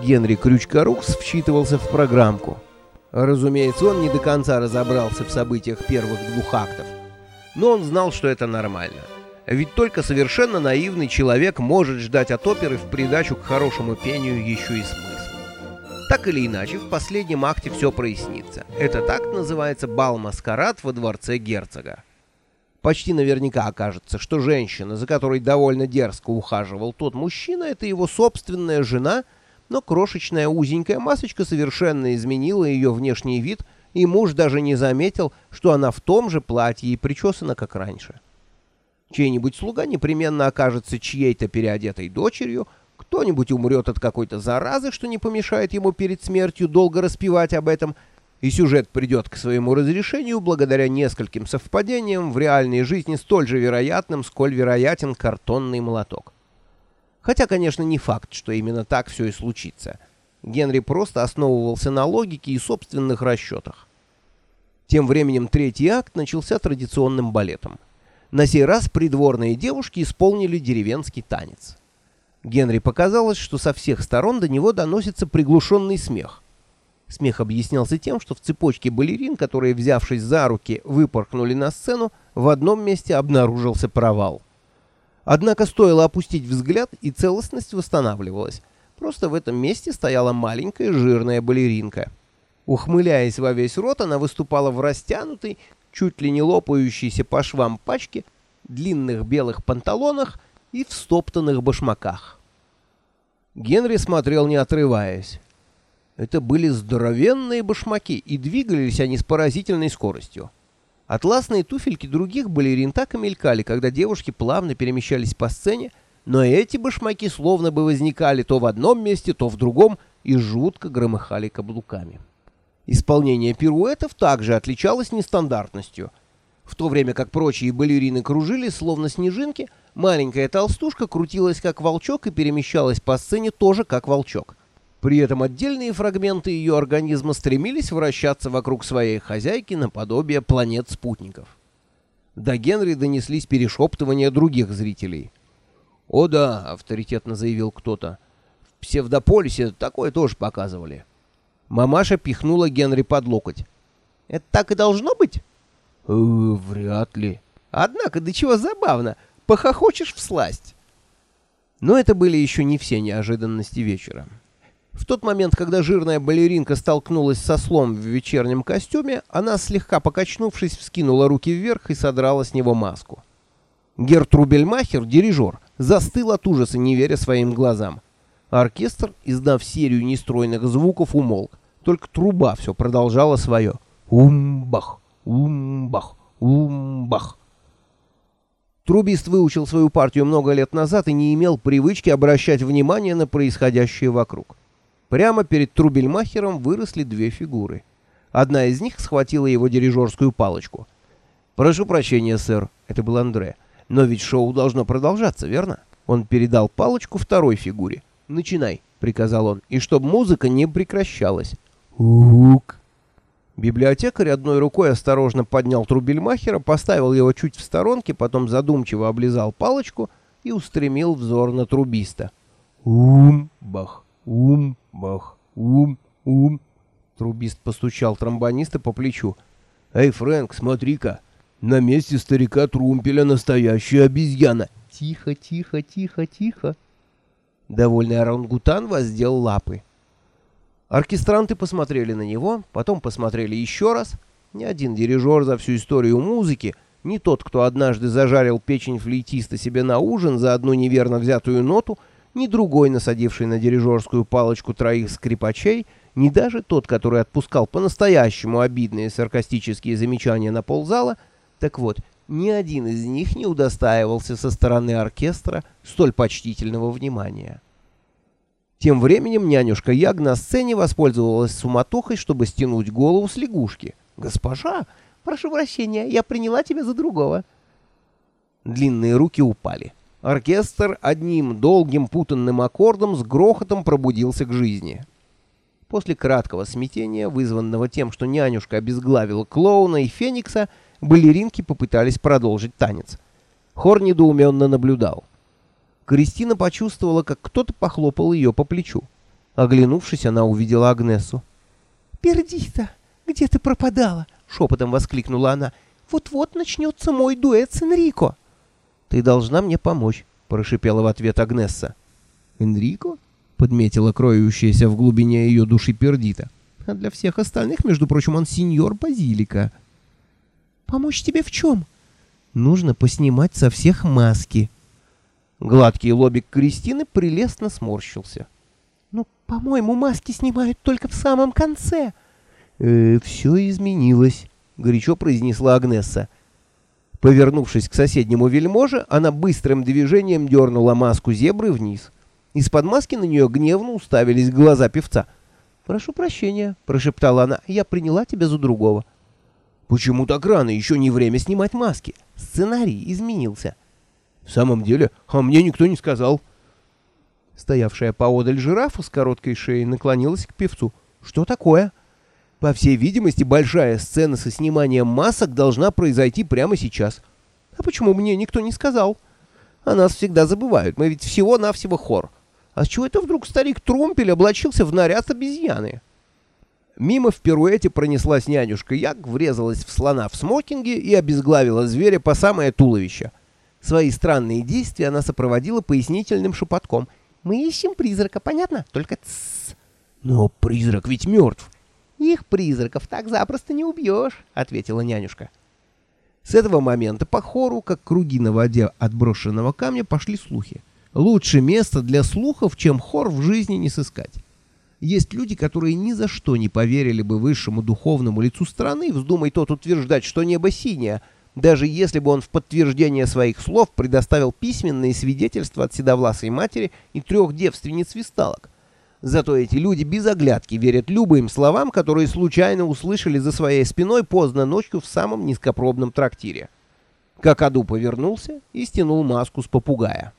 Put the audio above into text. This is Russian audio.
Генри Крючкорукс вчитывался в программку. Разумеется, он не до конца разобрался в событиях первых двух актов. Но он знал, что это нормально. Ведь только совершенно наивный человек может ждать от оперы в придачу к хорошему пению еще и смысл. Так или иначе, в последнем акте все прояснится. Этот акт называется «Бал-маскарад во дворце герцога». Почти наверняка окажется, что женщина, за которой довольно дерзко ухаживал тот мужчина, это его собственная жена – но крошечная узенькая масочка совершенно изменила ее внешний вид, и муж даже не заметил, что она в том же платье и причесана, как раньше. Чей-нибудь слуга непременно окажется чьей-то переодетой дочерью, кто-нибудь умрет от какой-то заразы, что не помешает ему перед смертью долго распевать об этом, и сюжет придет к своему разрешению благодаря нескольким совпадениям в реальной жизни столь же вероятным, сколь вероятен картонный молоток. Хотя, конечно, не факт, что именно так все и случится. Генри просто основывался на логике и собственных расчетах. Тем временем третий акт начался традиционным балетом. На сей раз придворные девушки исполнили деревенский танец. Генри показалось, что со всех сторон до него доносится приглушенный смех. Смех объяснялся тем, что в цепочке балерин, которые, взявшись за руки, выпорхнули на сцену, в одном месте обнаружился провал. Однако стоило опустить взгляд, и целостность восстанавливалась. Просто в этом месте стояла маленькая жирная балеринка. Ухмыляясь во весь рот, она выступала в растянутой, чуть ли не лопающейся по швам пачке, длинных белых панталонах и в стоптанных башмаках. Генри смотрел не отрываясь. Это были здоровенные башмаки, и двигались они с поразительной скоростью. Атласные туфельки других балерин так и мелькали, когда девушки плавно перемещались по сцене, но эти башмаки словно бы возникали то в одном месте, то в другом и жутко громыхали каблуками. Исполнение пируэтов также отличалось нестандартностью. В то время как прочие балерины кружились, словно снежинки, маленькая толстушка крутилась как волчок и перемещалась по сцене тоже как волчок. При этом отдельные фрагменты ее организма стремились вращаться вокруг своей хозяйки наподобие планет-спутников. До Генри донеслись перешептывания других зрителей. «О да», — авторитетно заявил кто-то, — «в псевдополисе такое тоже показывали». Мамаша пихнула Генри под локоть. «Это так и должно быть?» «Э, «Вряд ли». «Однако, да чего забавно, похохочешь всласть». Но это были еще не все неожиданности вечера. В тот момент, когда жирная балеринка столкнулась со слом в вечернем костюме, она, слегка покачнувшись, вскинула руки вверх и содрала с него маску. Гертрубельмахер, дирижер, застыл от ужаса, не веря своим глазам. Оркестр, издав серию нестройных звуков, умолк. Только труба все продолжала свое. Умбах, умбах, умбах. Трубист выучил свою партию много лет назад и не имел привычки обращать внимание на происходящее вокруг. Прямо перед Трубельмахером выросли две фигуры. Одна из них схватила его дирижерскую палочку. «Прошу прощения, сэр», — это был Андре. «Но ведь шоу должно продолжаться, верно?» Он передал палочку второй фигуре. «Начинай», — приказал он, — «и чтобы музыка не прекращалась». «Ук». Библиотекарь одной рукой осторожно поднял Трубельмахера, поставил его чуть в сторонке, потом задумчиво облизал палочку и устремил взор на трубиста. «Ум-бах, ум Бах, ум, ум. Трубист постучал тромбониста по плечу. «Эй, Фрэнк, смотри-ка! На месте старика Трумпеля настоящая обезьяна!» «Тихо, тихо, тихо, тихо!» Довольный орангутан воздел лапы. Оркестранты посмотрели на него, потом посмотрели еще раз. Ни один дирижер за всю историю музыки, ни тот, кто однажды зажарил печень флейтиста себе на ужин за одну неверно взятую ноту — ни другой, насадивший на дирижерскую палочку троих скрипачей, ни даже тот, который отпускал по-настоящему обидные саркастические замечания на ползала, так вот, ни один из них не удостаивался со стороны оркестра столь почтительного внимания. Тем временем нянюшка Яг на сцене воспользовалась суматохой, чтобы стянуть голову с лягушки. «Госпожа, прошу прощения, я приняла тебя за другого». Длинные руки упали. Оркестр одним долгим путанным аккордом с грохотом пробудился к жизни. После краткого смятения, вызванного тем, что нянюшка обезглавила клоуна и феникса, балеринки попытались продолжить танец. Хор недоуменно наблюдал. Кристина почувствовала, как кто-то похлопал ее по плечу. Оглянувшись, она увидела Агнесу. «Пердита, где ты пропадала?» — шепотом воскликнула она. «Вот-вот начнется мой дуэт с Энрико». «Ты должна мне помочь», — прошипела в ответ Агнесса. «Энрико?» — подметила кроющаяся в глубине ее души Пердита. «А для всех остальных, между прочим, он сеньор Базилика». «Помочь тебе в чем?» «Нужно поснимать со всех маски». Гладкий лобик Кристины прелестно сморщился. «Ну, по-моему, маски снимают только в самом конце». «Э, «Все изменилось», — горячо произнесла Агнесса. Повернувшись к соседнему вельможе, она быстрым движением дернула маску зебры вниз. Из-под маски на нее гневно уставились глаза певца. «Прошу прощения», — прошептала она, — «я приняла тебя за другого». «Почему так рано? Еще не время снимать маски. Сценарий изменился». «В самом деле, а мне никто не сказал». Стоявшая поодаль жирафа с короткой шеей наклонилась к певцу. «Что такое?» По всей видимости, большая сцена со сниманием масок должна произойти прямо сейчас. А почему мне никто не сказал? О нас всегда забывают, мы ведь всего-навсего хор. А с чего это вдруг старик Трумпель облачился в наряд обезьяны? Мимо в пируэте пронеслась нянюшка Як, врезалась в слона в смокинге и обезглавила зверя по самое туловище. Свои странные действия она сопроводила пояснительным шепотком. «Мы ищем призрака, понятно? Только тссс». «Но призрак ведь мертв». «Их призраков так запросто не убьешь», — ответила нянюшка. С этого момента по хору, как круги на воде от брошенного камня, пошли слухи. Лучше место для слухов, чем хор в жизни не сыскать. Есть люди, которые ни за что не поверили бы высшему духовному лицу страны, вздумай тот утверждать, что небо синее, даже если бы он в подтверждение своих слов предоставил письменные свидетельства от седовласой матери и трех девственниц-висталок. Зато эти люди без оглядки верят любым словам, которые случайно услышали за своей спиной поздно ночью в самом низкопробном трактире. Какаду повернулся и стянул маску с попугая.